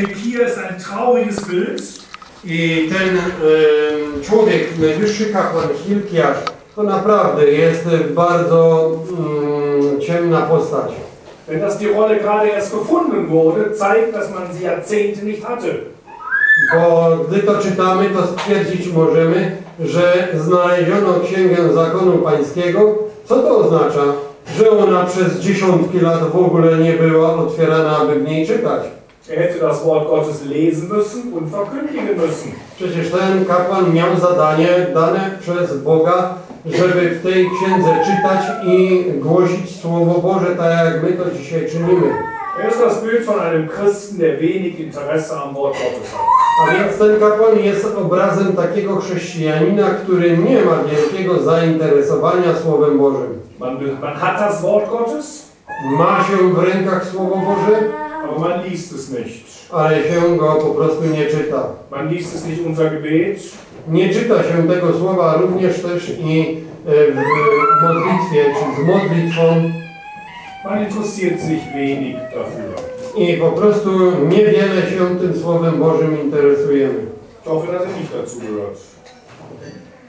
Hier ist ein trauriges Bild. I ten em, człowiek, najwyższy kapłan Hilkiasz, to naprawdę jest bardzo mm, ciemna postać. Wenn das die Rolle gerade erst gefunden wurde, zeigt, dass man sie Jahrzehnte nicht hatte. Bo gdy to czytamy, to stwierdzić możemy, że znaleziono księgę zakonu pańskiego. Co to oznacza? Że ona przez dziesiątki lat w ogóle nie była otwierana, aby w niej czytać. Er hätte das Wort Gottes lesen müssen und verkündigen müssen. Przecież ten kapłan miał zadanie dane przez Boga, żeby w tej księdze czytać i głosić Słowo Boże, tak jak my to dzisiaj czynimy. Er ist das Bild von einem Christen, der wenig Interesse am Wort Gottes hat. A więc ten kapłan jest obrazem takiego chrześcijanina, który nie ma wielkiego zainteresowania Słowem Bożym. Man, man hat das Wort Gottes, Ma się w rękach Słowo Boże, aber man liest es nicht. ale się go po prostu nie czyta. Man liest es nicht unter Gebet, Nie czyta się tego słowa również też i e, w modlitwie, czy z modlitwą man interessiert sich wenig dafür. i po prostu niewiele się tym Słowem Bożym interesujemy. Ich hoffe, dass ihr nicht dazu gehört.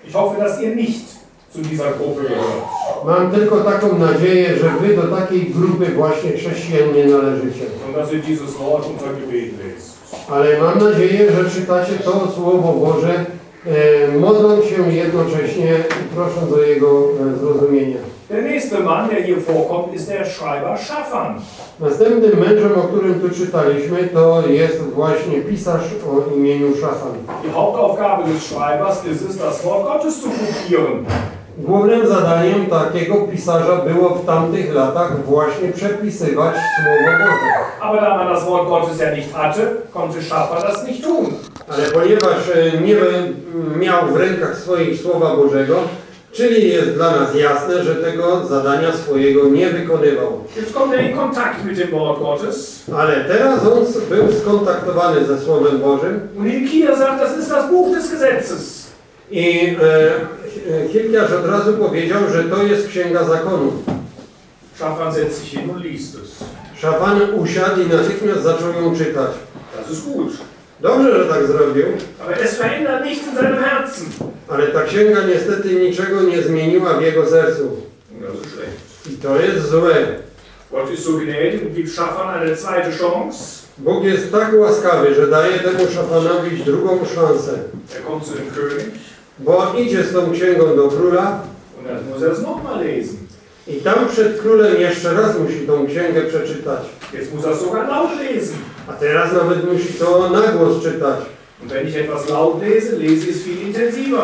Ich hoffe, dass ihr nicht Gruppe gehört. Mam tylko taką nadzieję, że wy do takiej grupy właśnie chrześcijan nie należycie. Und dass ihr dieses Wort unter Gebet lest. Ale mam nadzieję, że czytacie to Słowo Boże, e, modląc się jednocześnie i prosząc o jego e, zrozumienie. Der nächste Mann, der hier vorkommt, ist der Schreiber Schaffan. Następnym mężem, o którym tu czytaliśmy, to jest właśnie pisarz o imieniu Szafan. Die Hauptaufgabe des Schreibers ist es, das Wort Gottes zu kopieren. Głównym zadaniem takiego pisarza było w tamtych latach właśnie przepisywać Słowo Boże. Aber da man das Wort Gottes ja nicht hatte, konnte Schaffer das nicht tun. Ale ponieważ e, nie miał w rękach swoich Słowa Bożego, czyli jest dla nas jasne, że tego zadania swojego nie wykonywał. Jetzt kommt er in Kontakt mit dem Wort Gottes. Ale teraz on był skontaktowany ze Słowem Bożym Und Hilkia sagt, das ist das Buch des Gesetzes. I e, Hilkiarz od razu powiedział, że to jest Księga Zakonu. Schaffan setzt sich hin und liest es. Szafan usiadł i natychmiast zaczął ją czytać. Das ist gut. Dobrze, że tak zrobił, Aber es verändert nichts in seinem Herzen. ale ta księga niestety niczego nie zmieniła w jego sercu. Das ist schlecht. I to jest złe. Gott ist so gnädig und gibt Schaffern eine zweite Chance. Bóg jest tak łaskawy, że daje temu szafanowi drugą szansę. Er kommt zu dem König Bo idzie z tą księgą do króla und dann muss er es nochmal lesen. i tam przed królem jeszcze raz musi tą księgę przeczytać. Jetzt muss er es sogar laut lesen. A teraz nawet musi to na głos czytać. Und wenn ich etwas laut lese, lese ich es viel intensiver.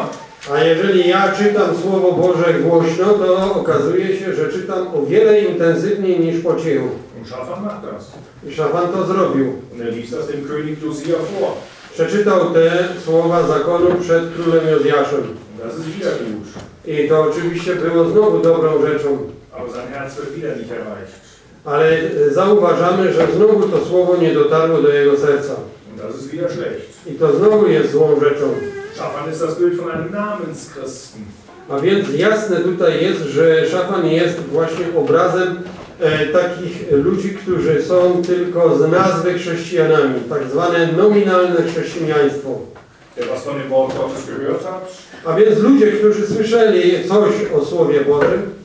A jeżeli ja czytam Słowo Boże głośno, to okazuje się, że czytam o wiele intensywniej niż po cichu. Und Schaffer macht das. I szafan to zrobił. Und er liest das dem König vor. Przeczytał te słowa zakonu przed królem Jozjaszem. I to oczywiście było znowu dobrą rzeczą. Ale zauważamy, że znowu to słowo nie dotarło do jego serca. I to znowu jest złą rzeczą. A więc jasne tutaj jest, że szafan jest właśnie obrazem takich ludzi, którzy są tylko z nazwy chrześcijanami, tak zwane nominalne chrześcijaństwo. A więc ludzie, którzy słyszeli coś o Słowie Bożym,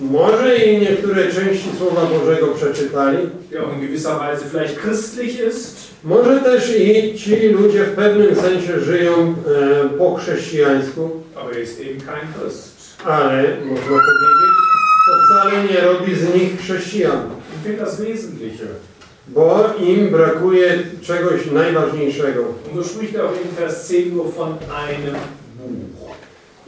może i niektóre części Słowa Bożego przeczytali, może też i ci ludzie w pewnym sensie żyją e, po chrześcijańsku, er ale można powiedzieć, to wcale nie robi z nich chrześcijan. Fehlt das Wesentliche. bo im brakuje czegoś najważniejszego. Und so spricht auch in Vers 10 nur von einem Buch.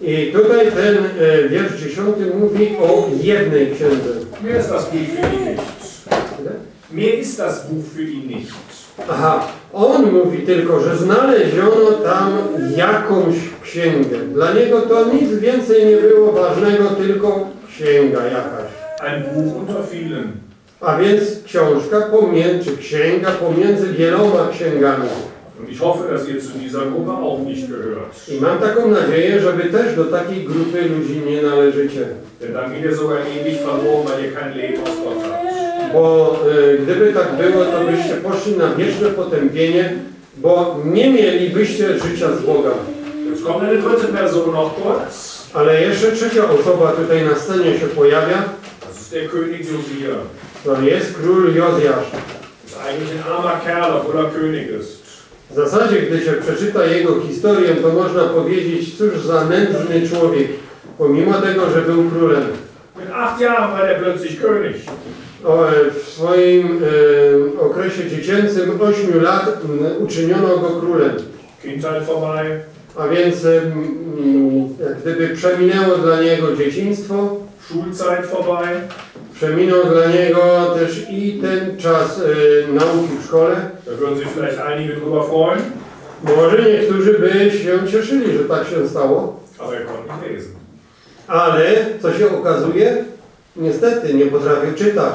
I tutaj ten e, wiersz dziesiąty mówi o jednej księdze. Mehr ist das Buch für ihn nicht. Mehr ist das Buch für ihn nicht. Aha, on mówi tylko, że znaleziono tam jakąś księgę. Dla niego to nic więcej nie było ważnego, tylko księga jakaś. Ein Buch unter vielen. A więc książka pomiędzy, księga pomiędzy wieloma księgami. Und ich hoffe, dass ihr zu dieser Gruppe auch nicht gehört. I mam taką nadzieję, że wy też do takiej grupy ludzi nie należycie. Denn dann geht ihr sogar ewig verloren, weil ihr kein Leben aus Gott habt. bo y, gdyby tak było, to byście poszli na wieczne potępienie, bo nie mielibyście życia z Bogiem. Jetzt kommt eine dritte Person noch kurz. Ale jeszcze trzecia osoba tutaj na scenie się pojawia, Das ist der König Josia. to jest król Jozjasz. Ist eigentlich ein armer Kerl, obwohl er König ist. W zasadzie, gdy się przeczyta jego historię, to można powiedzieć, cóż za nędzny człowiek, pomimo tego, że był królem. Mit acht Jahren war er plötzlich König. O, e, w swoim e, okresie dziecięcym 8 lat m, uczyniono go królem. Kindheit vorbei. A więc jak gdyby przeminęło dla niego dzieciństwo, Schulzeit vorbei. przeminął dla niego też i ten czas e, nauki w szkole. Da würden sich vielleicht einige drüber freuen. Może niektórzy by się cieszyli, że tak się stało, Aber er konnte nicht lesen. ale co się okazuje? Niestety nie potrafił czytać.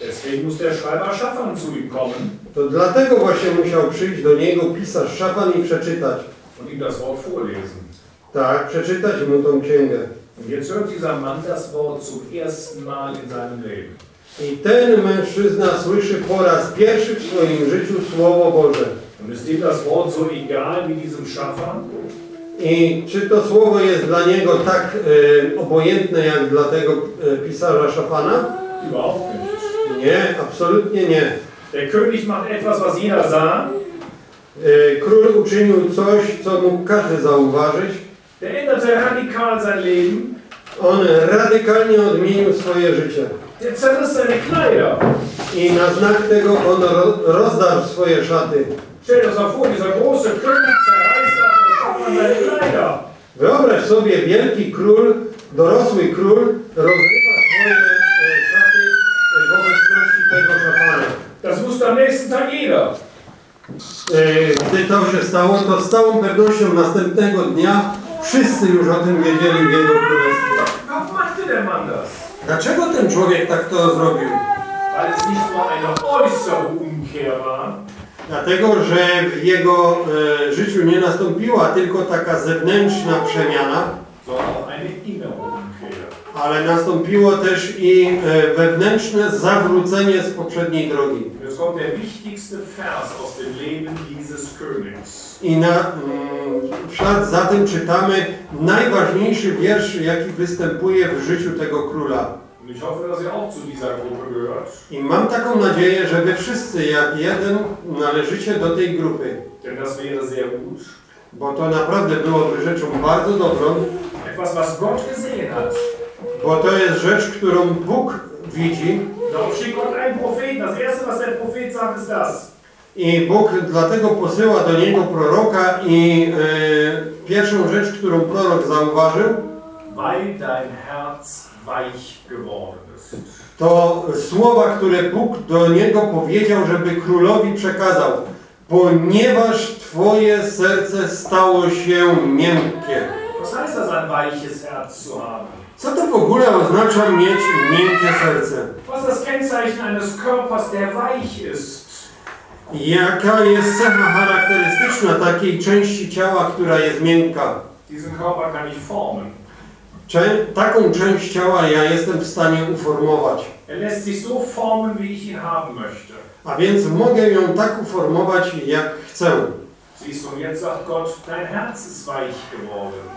Deswegen muss der Schreiber Schaffan zu ihm kommen To dlatego właśnie musiał przyjść do niego pisarz Szafan i przeczytać. Ihm das Wort vorlesen. Tak, przeczytać mu tą księgę. Jetzt hört dieser Mann das Wort zum ersten Mal in seinem Leben. I ten mężczyzna słyszy po raz pierwszy w swoim życiu Słowo Boże. Und ist ihm das Wort so egal wie diesem Schaffer? I czy to słowo jest dla niego tak e, obojętne jak dla tego e, pisarza Szafana? Überhaupt nicht. Nie, absolutnie nie. Der König macht etwas, was jeder sah. E, król uczynił coś, co mógł każdy zauważyć. Der änderte radikal sein Leben. On radykalnie odmienił swoje życie. Der zerriss seine Kleider. I na znak tego on ro, rozdarł swoje szaty. Stell dir vor, dieser große König zerreißt Schaffern seine Kleider. Wyobraź sobie, wielki król, dorosły król rozrywa swoje e, szaty e, w obecności tego szafana. Das wusste am nächsten Tag jeder. E, Gdy to się stało, to z całą pewnością następnego dnia wszyscy już o tym wiedzieli w jego królestwie. Dlaczego ten człowiek tak to zrobił? Weil es nicht nur eine äußere Umkehr war, Dlatego, że w jego e, życiu nie nastąpiła tylko taka zewnętrzna przemiana, sondern auch eine innere Umkehr. Ale nastąpiło też i e, wewnętrzne zawrócenie z poprzedniej drogi. I na, mm, za tym czytamy najważniejszy wiersz, jaki występuje w życiu tego króla. I mam taką nadzieję, że wy wszyscy jak jeden należycie do tej grupy, bo to naprawdę byłoby rzeczą bardzo dobrą, Etwas, was Gott gesehen hat. Bo to jest rzecz, którą Bóg widzi Darum schickt Gott einen Propheten. Das erste, was der Prophet sagt, ist das. i Bóg dlatego posyła do niego proroka i e, pierwszą rzecz, którą prorok zauważył, Weil dein Herz weich geworden ist. to słowa, które Bóg do niego powiedział, żeby królowi przekazał. Ponieważ Twoje serce stało się miękkie. Was heißt das, ein weiches Herz zu haben? Co to w ogóle oznacza mieć miękkie serce? Was das Kennzeichen eines Körpers, der weich ist? Jaka jest cecha charakterystyczna takiej części ciała, która jest miękka? Diesen Körper kann ich formen. Cze taką część ciała ja jestem w stanie uformować. Er lässt sich so formen, wie ich ihn haben möchte. A więc mogę ją tak uformować, jak chcę.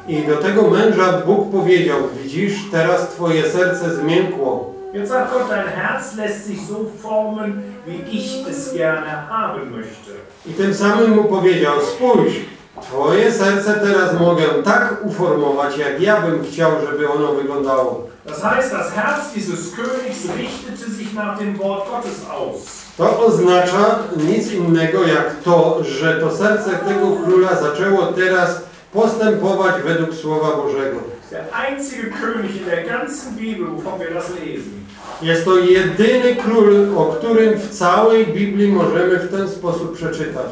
I do tego męża Bóg powiedział, widzisz, teraz twoje serce zmiękło. Jetzt sagt Gott, dein Herz lässt sich so formen, wie ich es gerne haben möchte. I tym samym mu powiedział, spójrz, twoje serce teraz mogę tak uformować, jak ja bym chciał, żeby ono wyglądało. Das heißt, das Herz dieses Königs richtete sich nach dem Wort Gottes aus. To oznacza nic innego jak to, że to serce tego króla zaczęło teraz postępować według Słowa Bożego. Jest to jedyny król, o którym w całej Biblii możemy w ten sposób przeczytać.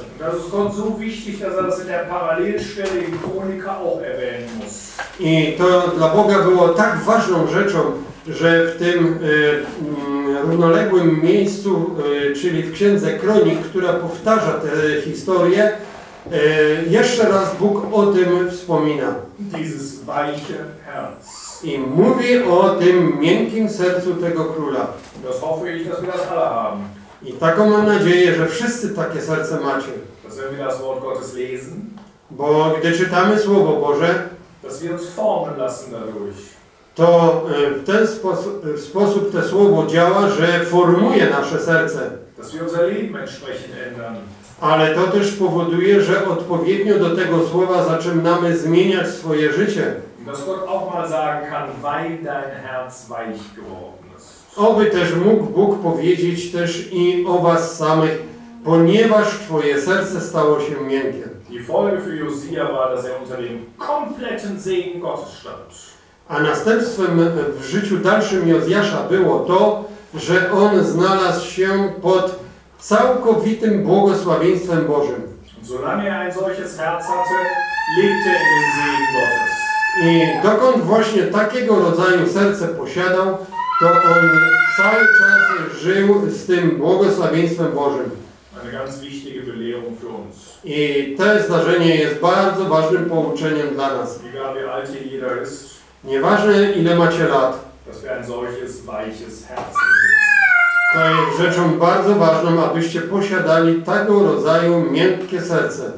Er. I to dla Boga było tak ważną rzeczą, że w tym y, mm, równoległym miejscu, y, czyli w Księdze Kronik, która powtarza tę historię, y, jeszcze raz Bóg o tym wspomina. I mówi o tym miękkim sercu tego króla. I taką mam nadzieję, że wszyscy takie serce macie. Bo gdy czytamy Słowo Boże, dass wir uns formen lassen dadurch. To e, w ten sposób, w sposób to Słowo działa, że formuje nasze serce. Ale to też powoduje, że odpowiednio do tego Słowa zaczynamy zmieniać swoje życie. Oby też mógł Bóg powiedzieć też i o was samych, ponieważ Twoje serce stało się miękkie. Die Folge für Josia war, dass er unter dem kompletten Segen Gottes stand. A następstwem w życiu dalszym Jozjasza było to, że on znalazł się pod całkowitym błogosławieństwem Bożym. Und solange er ein solches Herz hatte, lebte er in den Segen Gottes. I dokąd właśnie takiego rodzaju serce posiadał, to on cały czas żył z tym błogosławieństwem Bożym. Eine ganz wichtige Belehrung für uns. I to zdarzenie jest bardzo ważnym pouczeniem dla nas. Egal wie alt hier jeder ist, Nieważne ile macie lat, dass wir ein solches weiches Herz besitzen. to jest rzeczą bardzo ważną, abyście posiadali tego rodzaju miękkie serce.